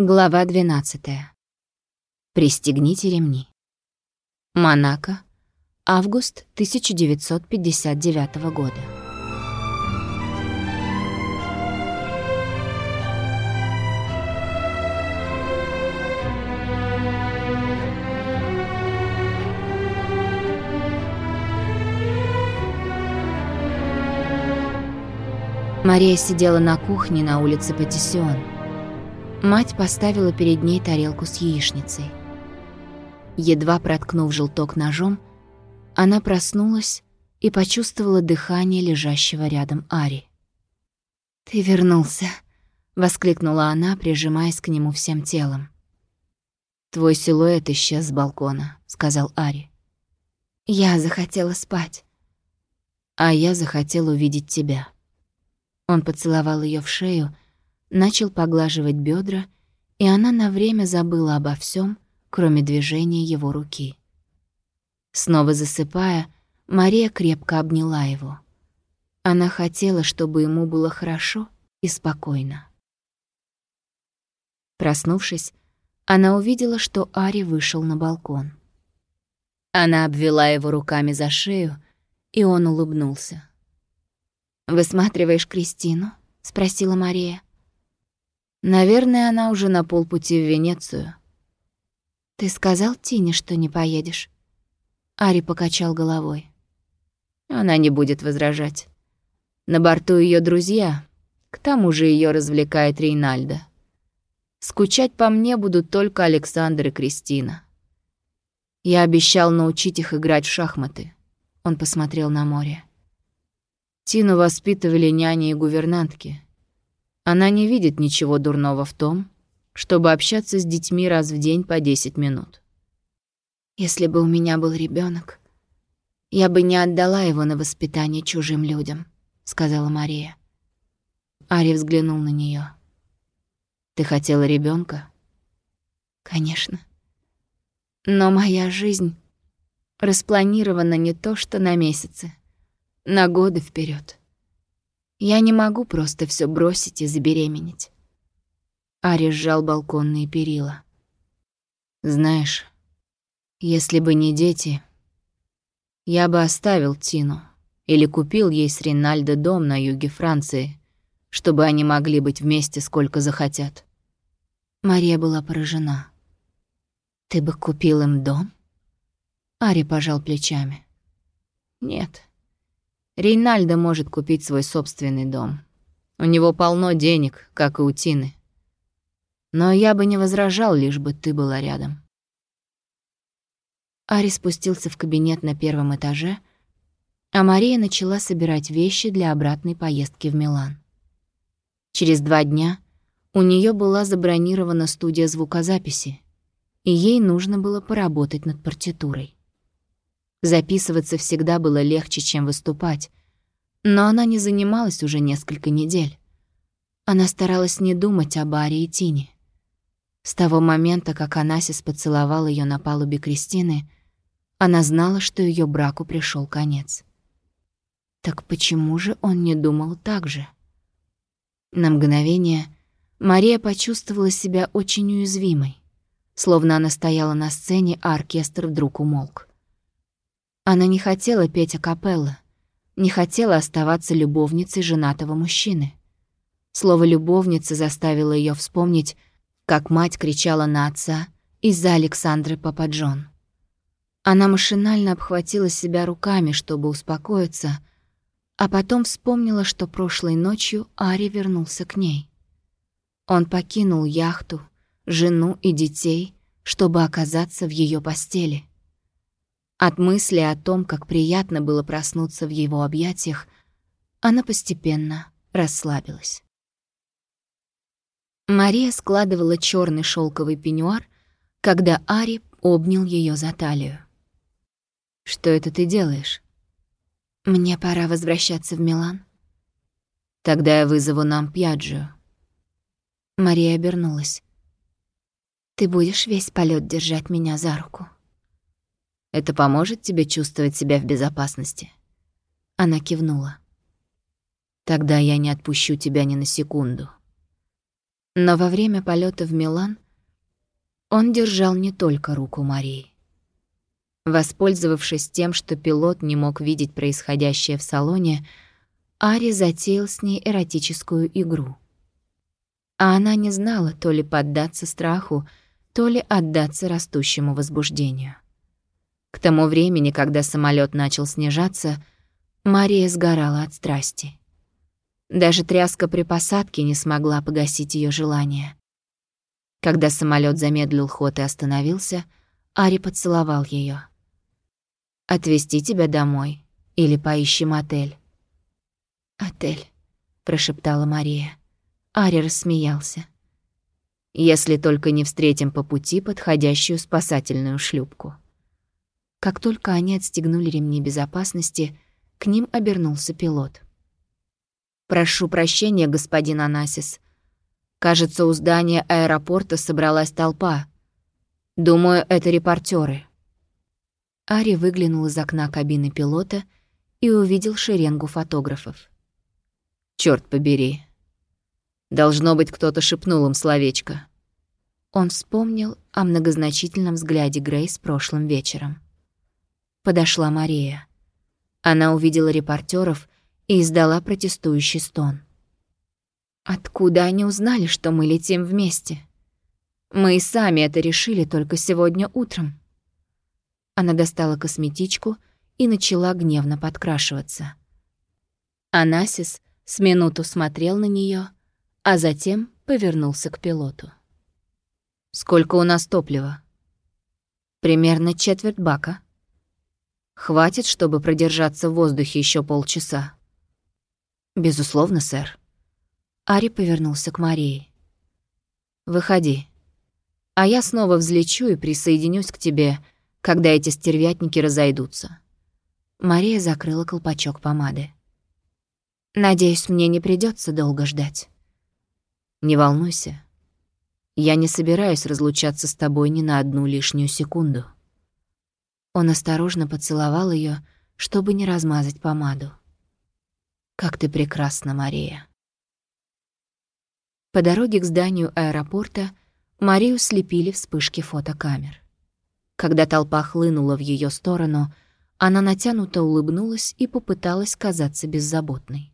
Глава 12. Пристегните ремни. Монако. Август 1959 года. Мария сидела на кухне на улице Патиссион. Мать поставила перед ней тарелку с яичницей. Едва проткнув желток ножом, она проснулась и почувствовала дыхание лежащего рядом Ари. «Ты вернулся», — воскликнула она, прижимаясь к нему всем телом. «Твой силуэт исчез с балкона», — сказал Ари. «Я захотела спать». «А я захотел увидеть тебя». Он поцеловал ее в шею, — начал поглаживать бедра, и она на время забыла обо всем, кроме движения его руки. Снова засыпая, Мария крепко обняла его. Она хотела, чтобы ему было хорошо и спокойно. Проснувшись, она увидела, что Ари вышел на балкон. Она обвела его руками за шею, и он улыбнулся. «Высматриваешь Кристину?» — спросила Мария. Наверное, она уже на полпути в Венецию. «Ты сказал Тине, что не поедешь?» Ари покачал головой. Она не будет возражать. На борту ее друзья, к тому же ее развлекает Рейнальдо. Скучать по мне будут только Александр и Кристина. Я обещал научить их играть в шахматы. Он посмотрел на море. Тину воспитывали няни и гувернантки. Она не видит ничего дурного в том, чтобы общаться с детьми раз в день по 10 минут. Если бы у меня был ребенок, я бы не отдала его на воспитание чужим людям, сказала Мария. Ари взглянул на нее. Ты хотела ребенка? Конечно. Но моя жизнь распланирована не то, что на месяцы, на годы вперед. Я не могу просто все бросить и забеременеть. Ари сжал балконные перила. Знаешь, если бы не дети, я бы оставил Тину или купил ей с Ринальдо дом на юге Франции, чтобы они могли быть вместе сколько захотят. Мария была поражена. «Ты бы купил им дом?» Ари пожал плечами. «Нет, Рейнальдо может купить свой собственный дом. У него полно денег, как и у Тины. Но я бы не возражал, лишь бы ты была рядом. Ари спустился в кабинет на первом этаже, а Мария начала собирать вещи для обратной поездки в Милан. Через два дня у нее была забронирована студия звукозаписи, и ей нужно было поработать над партитурой. Записываться всегда было легче, чем выступать, но она не занималась уже несколько недель. Она старалась не думать об Аре и Тине. С того момента, как Анасис поцеловал ее на палубе Кристины, она знала, что ее браку пришел конец. Так почему же он не думал так же? На мгновение Мария почувствовала себя очень уязвимой, словно она стояла на сцене, а оркестр вдруг умолк. Она не хотела петь акапелла, не хотела оставаться любовницей женатого мужчины. Слово «любовница» заставило ее вспомнить, как мать кричала на отца из-за Александры Пападжон. Она машинально обхватила себя руками, чтобы успокоиться, а потом вспомнила, что прошлой ночью Ари вернулся к ней. Он покинул яхту, жену и детей, чтобы оказаться в ее постели. От мысли о том, как приятно было проснуться в его объятиях, она постепенно расслабилась. Мария складывала черный шелковый пеньюар, когда Ари обнял ее за талию. «Что это ты делаешь?» «Мне пора возвращаться в Милан». «Тогда я вызову нам Пьяджио». Мария обернулась. «Ты будешь весь полет держать меня за руку?» Это поможет тебе чувствовать себя в безопасности?» Она кивнула. «Тогда я не отпущу тебя ни на секунду. Но во время полета в Милан он держал не только руку Марии. Воспользовавшись тем, что пилот не мог видеть происходящее в салоне, Ари затеял с ней эротическую игру. А она не знала то ли поддаться страху, то ли отдаться растущему возбуждению. К тому времени, когда самолет начал снижаться, Мария сгорала от страсти. Даже тряска при посадке не смогла погасить ее желание. Когда самолет замедлил ход и остановился, Ари поцеловал ее. Отвезти тебя домой или поищем отель?» «Отель», — прошептала Мария. Ари рассмеялся. «Если только не встретим по пути подходящую спасательную шлюпку». Как только они отстегнули ремни безопасности, к ним обернулся пилот. «Прошу прощения, господин Анасис. Кажется, у здания аэропорта собралась толпа. Думаю, это репортеры. Ари выглянул из окна кабины пилота и увидел шеренгу фотографов. Черт побери. Должно быть, кто-то шепнул им словечко. Он вспомнил о многозначительном взгляде Грейс прошлым вечером. Подошла Мария. Она увидела репортеров и издала протестующий стон. «Откуда они узнали, что мы летим вместе? Мы и сами это решили только сегодня утром». Она достала косметичку и начала гневно подкрашиваться. Анасис с минуту смотрел на нее, а затем повернулся к пилоту. «Сколько у нас топлива?» «Примерно четверть бака. Хватит, чтобы продержаться в воздухе еще полчаса?» «Безусловно, сэр». Ари повернулся к Марии. «Выходи. А я снова взлечу и присоединюсь к тебе, — когда эти стервятники разойдутся. Мария закрыла колпачок помады. «Надеюсь, мне не придется долго ждать». «Не волнуйся. Я не собираюсь разлучаться с тобой ни на одну лишнюю секунду». Он осторожно поцеловал ее, чтобы не размазать помаду. «Как ты прекрасна, Мария». По дороге к зданию аэропорта Марию слепили вспышки фотокамер. Когда толпа хлынула в ее сторону, она натянуто улыбнулась и попыталась казаться беззаботной.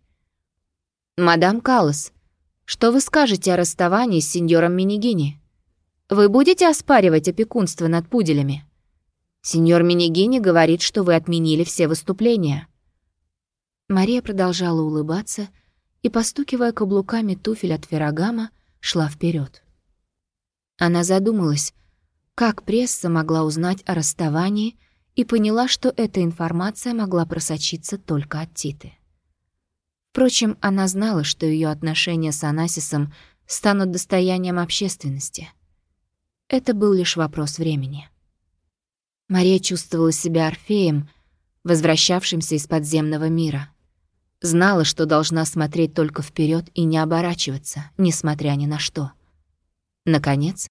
«Мадам Каллас, что вы скажете о расставании с сеньором Минигини? Вы будете оспаривать опекунство над пуделями? Сеньор Минигини говорит, что вы отменили все выступления». Мария продолжала улыбаться и, постукивая каблуками туфель от Феррагама, шла вперед. Она задумалась, как пресса могла узнать о расставании и поняла, что эта информация могла просочиться только от Титы. Впрочем, она знала, что ее отношения с Анасисом станут достоянием общественности. Это был лишь вопрос времени. Мария чувствовала себя Орфеем, возвращавшимся из подземного мира. Знала, что должна смотреть только вперед и не оборачиваться, несмотря ни на что. Наконец,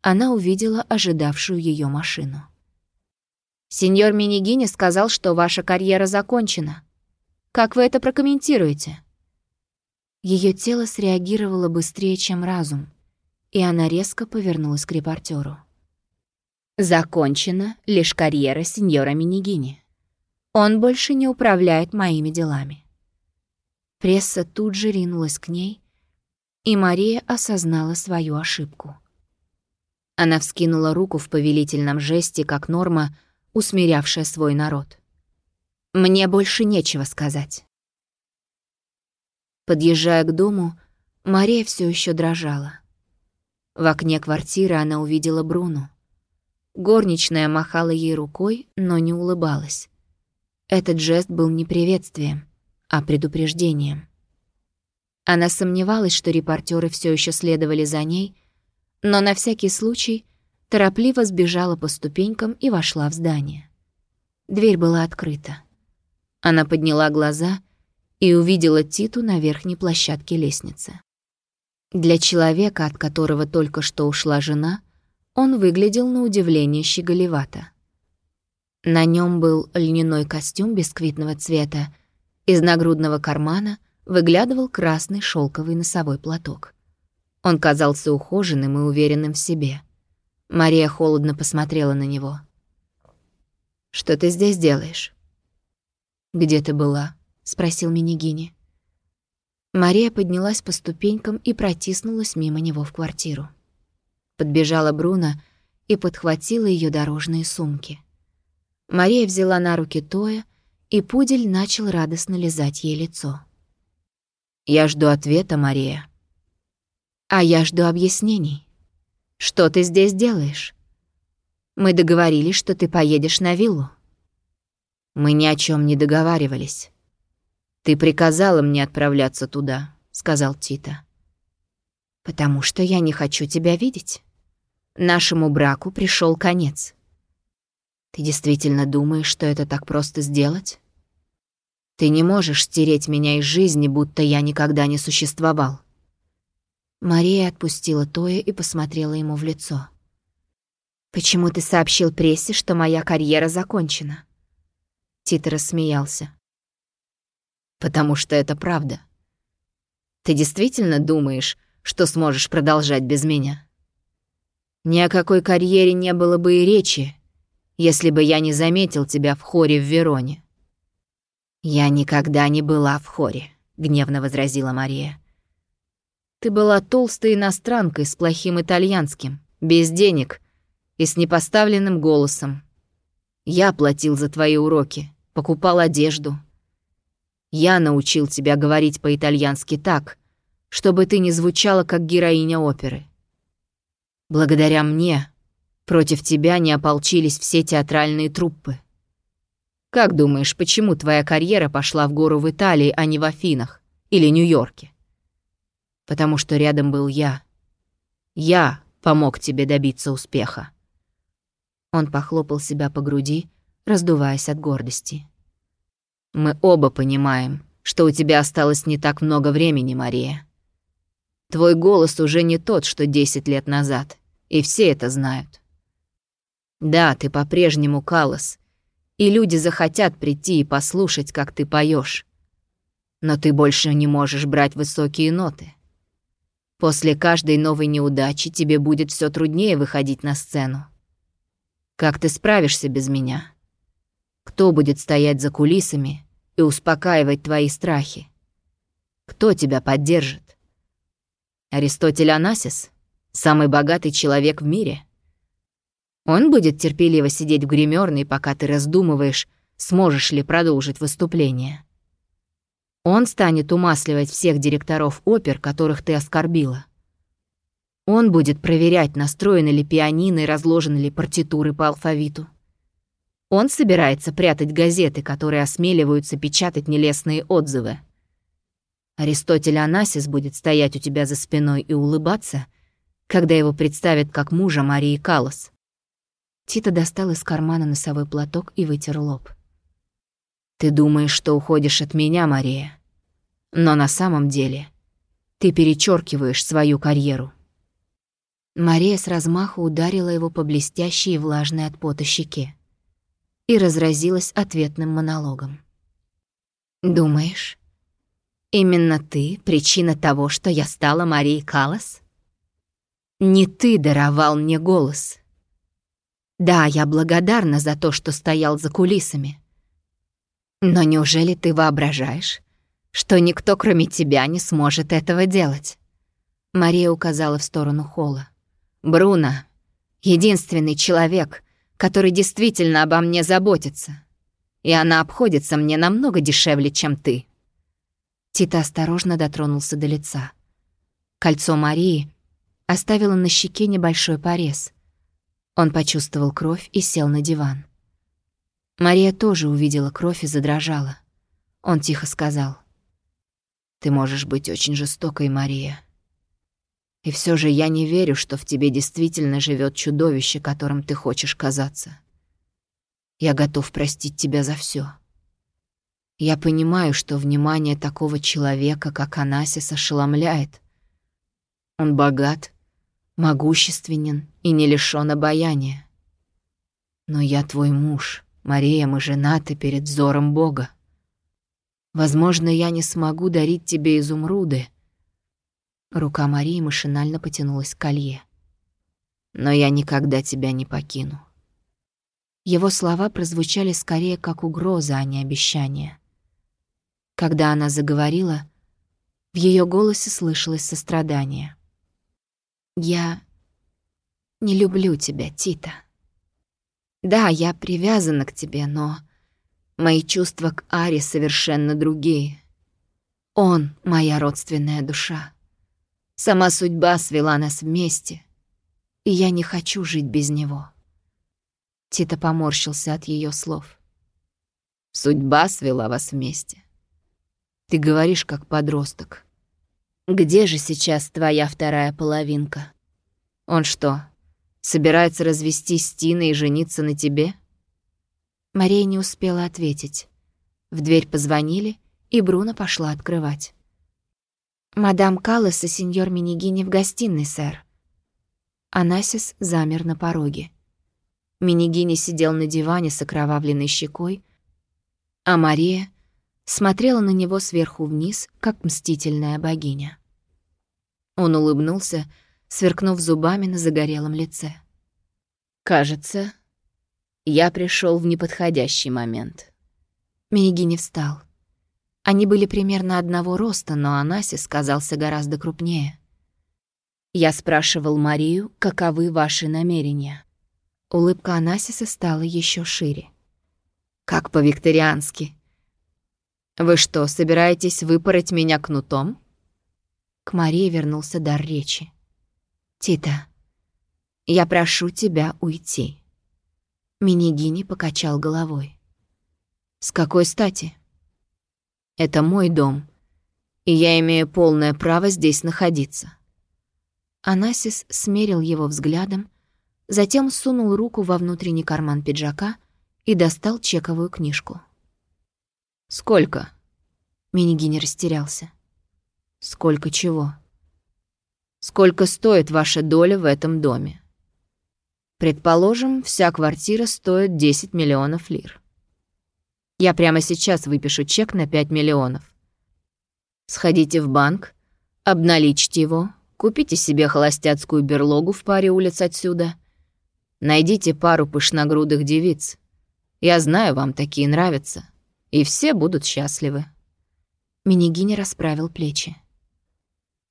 она увидела ожидавшую ее машину. «Сеньор Минигини сказал, что ваша карьера закончена. Как вы это прокомментируете?» Ее тело среагировало быстрее, чем разум, и она резко повернулась к репортеру. «Закончена лишь карьера сеньора Минигини. Он больше не управляет моими делами». Пресса тут же ринулась к ней, и Мария осознала свою ошибку. Она вскинула руку в повелительном жесте, как норма, усмирявшая свой народ. «Мне больше нечего сказать». Подъезжая к дому, Мария все еще дрожала. В окне квартиры она увидела Бруну. Горничная махала ей рукой, но не улыбалась. Этот жест был не приветствием, а предупреждением. Она сомневалась, что репортеры все еще следовали за ней, но на всякий случай торопливо сбежала по ступенькам и вошла в здание. Дверь была открыта. Она подняла глаза и увидела Титу на верхней площадке лестницы. Для человека, от которого только что ушла жена, он выглядел на удивление щеголевато. На нем был льняной костюм бисквитного цвета, из нагрудного кармана выглядывал красный шелковый носовой платок. Он казался ухоженным и уверенным в себе. Мария холодно посмотрела на него. «Что ты здесь делаешь?» «Где ты была?» — спросил Минигини. Мария поднялась по ступенькам и протиснулась мимо него в квартиру. Подбежала Бруно и подхватила ее дорожные сумки. Мария взяла на руки Тоя, и пудель начал радостно лизать ей лицо. «Я жду ответа, Мария». «А я жду объяснений. Что ты здесь делаешь? Мы договорились, что ты поедешь на виллу». Мы ни о чем не договаривались. Ты приказала мне отправляться туда, сказал Тита. Потому что я не хочу тебя видеть. Нашему браку пришел конец. Ты действительно думаешь, что это так просто сделать? Ты не можешь стереть меня из жизни, будто я никогда не существовал. Мария отпустила Тоя и посмотрела ему в лицо. «Почему ты сообщил прессе, что моя карьера закончена?» Тит рассмеялся. «Потому что это правда. Ты действительно думаешь, что сможешь продолжать без меня? Ни о какой карьере не было бы и речи, если бы я не заметил тебя в хоре в Вероне». «Я никогда не была в хоре», — гневно возразила Мария. «Ты была толстой иностранкой с плохим итальянским, без денег и с непоставленным голосом. Я платил за твои уроки, покупал одежду. Я научил тебя говорить по-итальянски так, чтобы ты не звучала как героиня оперы. Благодаря мне против тебя не ополчились все театральные труппы. Как думаешь, почему твоя карьера пошла в гору в Италии, а не в Афинах или Нью-Йорке? Потому что рядом был я. Я помог тебе добиться успеха. Он похлопал себя по груди, раздуваясь от гордости. «Мы оба понимаем, что у тебя осталось не так много времени, Мария. Твой голос уже не тот, что десять лет назад, и все это знают. Да, ты по-прежнему Калос, и люди захотят прийти и послушать, как ты поешь. Но ты больше не можешь брать высокие ноты. После каждой новой неудачи тебе будет все труднее выходить на сцену. Как ты справишься без меня? Кто будет стоять за кулисами и успокаивать твои страхи? Кто тебя поддержит? Аристотель Анасис? Самый богатый человек в мире? Он будет терпеливо сидеть в гримерной, пока ты раздумываешь, сможешь ли продолжить выступление. Он станет умасливать всех директоров опер, которых ты оскорбила. Он будет проверять, настроены ли пианино и разложены ли партитуры по алфавиту. Он собирается прятать газеты, которые осмеливаются печатать нелестные отзывы. Аристотель Анасис будет стоять у тебя за спиной и улыбаться, когда его представят как мужа Марии Калос. Тита достал из кармана носовой платок и вытер лоб. «Ты думаешь, что уходишь от меня, Мария. Но на самом деле ты перечеркиваешь свою карьеру». Мария с размаху ударила его по блестящей и влажной от пота щеке и разразилась ответным монологом. «Думаешь, именно ты — причина того, что я стала Марией Калас? Не ты даровал мне голос. Да, я благодарна за то, что стоял за кулисами. Но неужели ты воображаешь, что никто, кроме тебя, не сможет этого делать?» Мария указала в сторону холла. Бруно — единственный человек, который действительно обо мне заботится. И она обходится мне намного дешевле, чем ты». Тита осторожно дотронулся до лица. Кольцо Марии оставило на щеке небольшой порез. Он почувствовал кровь и сел на диван. Мария тоже увидела кровь и задрожала. Он тихо сказал. «Ты можешь быть очень жестокой, Мария. И все же я не верю, что в тебе действительно живет чудовище, которым ты хочешь казаться. Я готов простить тебя за все. Я понимаю, что внимание такого человека, как Анасис, ошеломляет. Он богат, могущественен и не лишён обаяния. Но я твой муж, Мария, мы женаты перед взором Бога. Возможно, я не смогу дарить тебе изумруды, Рука Марии машинально потянулась к колье. «Но я никогда тебя не покину». Его слова прозвучали скорее как угроза, а не обещание. Когда она заговорила, в ее голосе слышалось сострадание. «Я не люблю тебя, Тита. Да, я привязана к тебе, но мои чувства к Аре совершенно другие. Он — моя родственная душа. Сама судьба свела нас вместе, и я не хочу жить без него». Тита поморщился от ее слов. «Судьба свела вас вместе. Ты говоришь, как подросток. Где же сейчас твоя вторая половинка? Он что, собирается развестись с Тиной и жениться на тебе?» Мария не успела ответить. В дверь позвонили, и Бруно пошла открывать. «Мадам Каллас и сеньор Минигини в гостиной, сэр». Анасис замер на пороге. Минигини сидел на диване с окровавленной щекой, а Мария смотрела на него сверху вниз, как мстительная богиня. Он улыбнулся, сверкнув зубами на загорелом лице. «Кажется, я пришел в неподходящий момент». Минигини встал. Они были примерно одного роста, но Анасис казался гораздо крупнее. Я спрашивал Марию, каковы ваши намерения. Улыбка Анасиса стала еще шире. «Как по-викториански. Вы что, собираетесь выпороть меня кнутом?» К Марии вернулся дар речи. «Тита, я прошу тебя уйти». Минигини покачал головой. «С какой стати?» «Это мой дом, и я имею полное право здесь находиться». Анасис смерил его взглядом, Затем сунул руку во внутренний карман пиджака и достал чековую книжку. «Сколько?» Минигини растерялся. «Сколько чего?» «Сколько стоит ваша доля в этом доме?» «Предположим, вся квартира стоит 10 миллионов лир. Я прямо сейчас выпишу чек на 5 миллионов. Сходите в банк, обналичьте его, купите себе холостяцкую берлогу в паре улиц отсюда Найдите пару пышногрудых девиц. Я знаю, вам такие нравятся. И все будут счастливы». Минигини расправил плечи.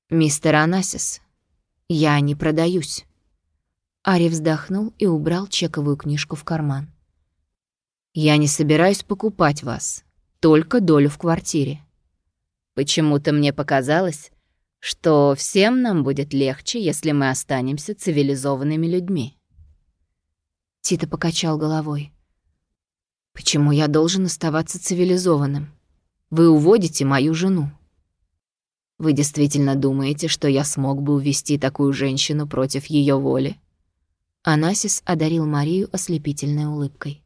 «Мистер Анасис, я не продаюсь». Ари вздохнул и убрал чековую книжку в карман. «Я не собираюсь покупать вас, только долю в квартире. Почему-то мне показалось, что всем нам будет легче, если мы останемся цивилизованными людьми». Тита покачал головой. «Почему я должен оставаться цивилизованным? Вы уводите мою жену». «Вы действительно думаете, что я смог бы увести такую женщину против ее воли?» Анасис одарил Марию ослепительной улыбкой.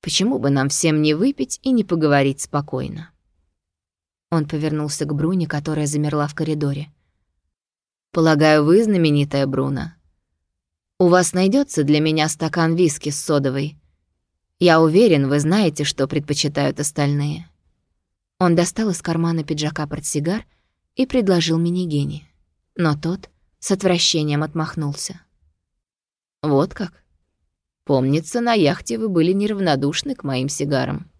«Почему бы нам всем не выпить и не поговорить спокойно?» Он повернулся к Бруне, которая замерла в коридоре. «Полагаю, вы знаменитая Бруно?» У вас найдется для меня стакан виски с содовой. Я уверен, вы знаете, что предпочитают остальные». Он достал из кармана пиджака портсигар и предложил Минигене. Но тот с отвращением отмахнулся. «Вот как? Помнится, на яхте вы были неравнодушны к моим сигарам».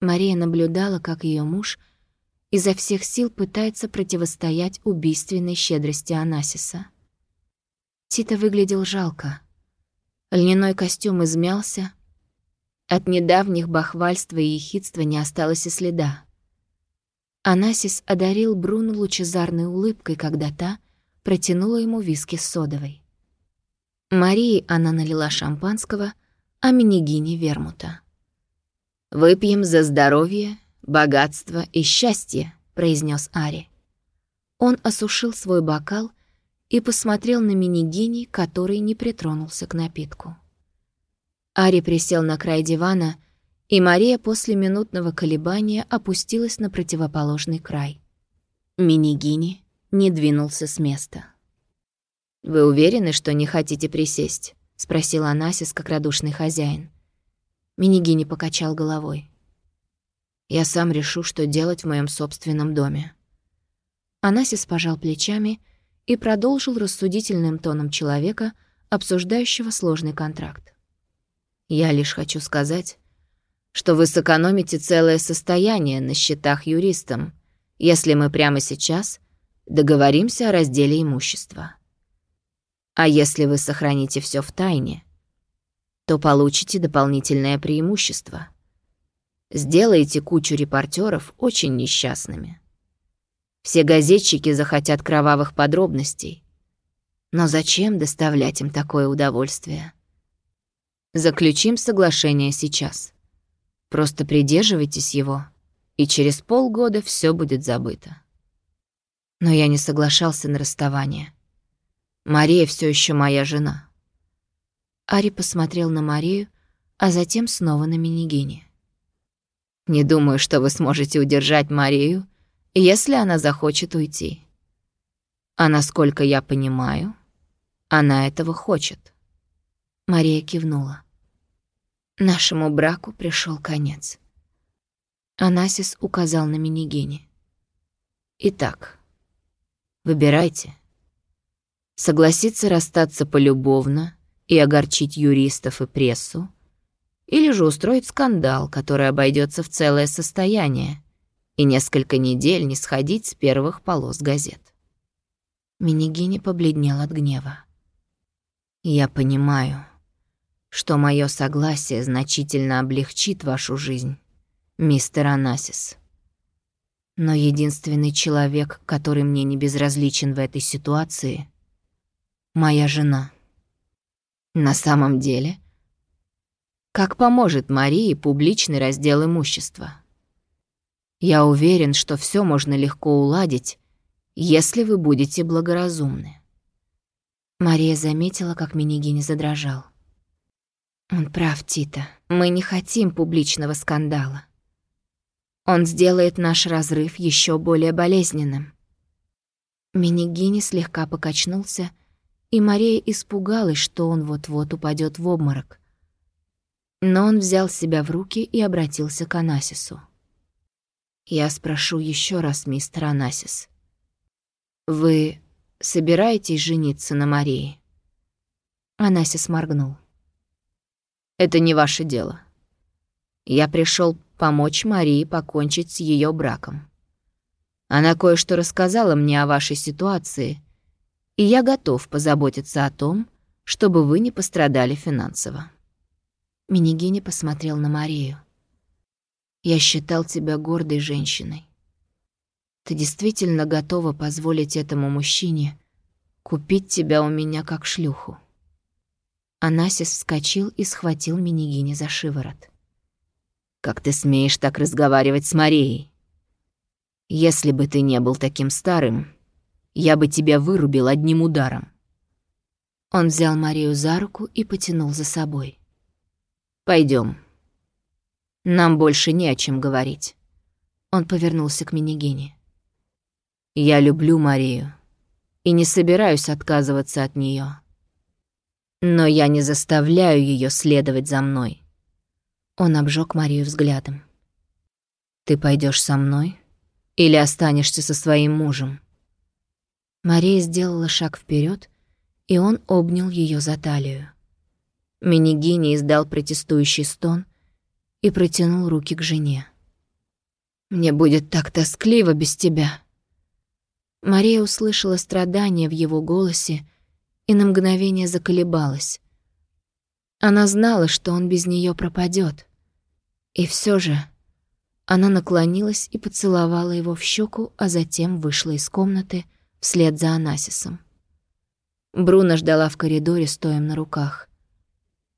Мария наблюдала, как ее муж изо всех сил пытается противостоять убийственной щедрости Анасиса. Тита выглядел жалко. Льняной костюм измялся. От недавних бахвальства и ехидства не осталось и следа. Анасис одарил Бруну лучезарной улыбкой, когда та протянула ему виски с содовой. Марии она налила шампанского, а Минигине — вермута. «Выпьем за здоровье, богатство и счастье», — произнес Ари. Он осушил свой бокал и посмотрел на Минигини, который не притронулся к напитку. Ари присел на край дивана, и Мария после минутного колебания опустилась на противоположный край. Минигини не двинулся с места. «Вы уверены, что не хотите присесть?» — спросил Анасис, как радушный хозяин. Минигини покачал головой. «Я сам решу, что делать в моем собственном доме». Анасис пожал плечами и продолжил рассудительным тоном человека, обсуждающего сложный контракт. «Я лишь хочу сказать, что вы сэкономите целое состояние на счетах юристам, если мы прямо сейчас договоримся о разделе имущества. А если вы сохраните все в тайне, то получите дополнительное преимущество. Сделаете кучу репортеров очень несчастными. Все газетчики захотят кровавых подробностей. Но зачем доставлять им такое удовольствие? Заключим соглашение сейчас. Просто придерживайтесь его, и через полгода все будет забыто. Но я не соглашался на расставание. Мария все еще моя жена. Ари посмотрел на Марию, а затем снова на Минигини. «Не думаю, что вы сможете удержать Марию, если она захочет уйти. А насколько я понимаю, она этого хочет». Мария кивнула. Нашему браку пришел конец. Анасис указал на Минигене. Итак, выбирайте. Согласиться расстаться полюбовно и огорчить юристов и прессу, или же устроить скандал, который обойдется в целое состояние, и несколько недель не сходить с первых полос газет. Минигини побледнел от гнева. «Я понимаю», что мое согласие значительно облегчит вашу жизнь, мистер Анасис. Но единственный человек, который мне не безразличен в этой ситуации — моя жена. На самом деле, как поможет Марии публичный раздел имущества? Я уверен, что все можно легко уладить, если вы будете благоразумны. Мария заметила, как Минигини задрожал. Он прав, Тита. Мы не хотим публичного скандала. Он сделает наш разрыв еще более болезненным. Минигини слегка покачнулся, и Мария испугалась, что он вот-вот упадет в обморок. Но он взял себя в руки и обратился к Анасису. «Я спрошу еще раз, мистер Анасис. Вы собираетесь жениться на Марии?» Анасис моргнул. Это не ваше дело. Я пришел помочь Марии покончить с ее браком. Она кое-что рассказала мне о вашей ситуации, и я готов позаботиться о том, чтобы вы не пострадали финансово. Минигини посмотрел на Марию. Я считал тебя гордой женщиной. Ты действительно готова позволить этому мужчине купить тебя у меня как шлюху? Анасис вскочил и схватил Минигини за шиворот. «Как ты смеешь так разговаривать с Марией? Если бы ты не был таким старым, я бы тебя вырубил одним ударом». Он взял Марию за руку и потянул за собой. Пойдем. Нам больше не о чем говорить». Он повернулся к Минигине. «Я люблю Марию и не собираюсь отказываться от нее. Но я не заставляю ее следовать за мной. Он обжег Марию взглядом. Ты пойдешь со мной или останешься со своим мужем? Мария сделала шаг вперед, и он обнял ее за талию. Минигини издал протестующий стон и протянул руки к жене. «Мне будет так тоскливо без тебя». Мария услышала страдания в его голосе и на мгновение заколебалась. Она знала, что он без нее пропадет. И все же она наклонилась и поцеловала его в щеку, а затем вышла из комнаты вслед за Анасисом. Бруно ждала в коридоре, стоя на руках.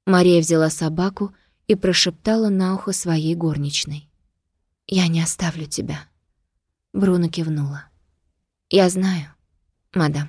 Мария взяла собаку и прошептала на ухо своей горничной. «Я не оставлю тебя». Бруно кивнула. «Я знаю, мадам».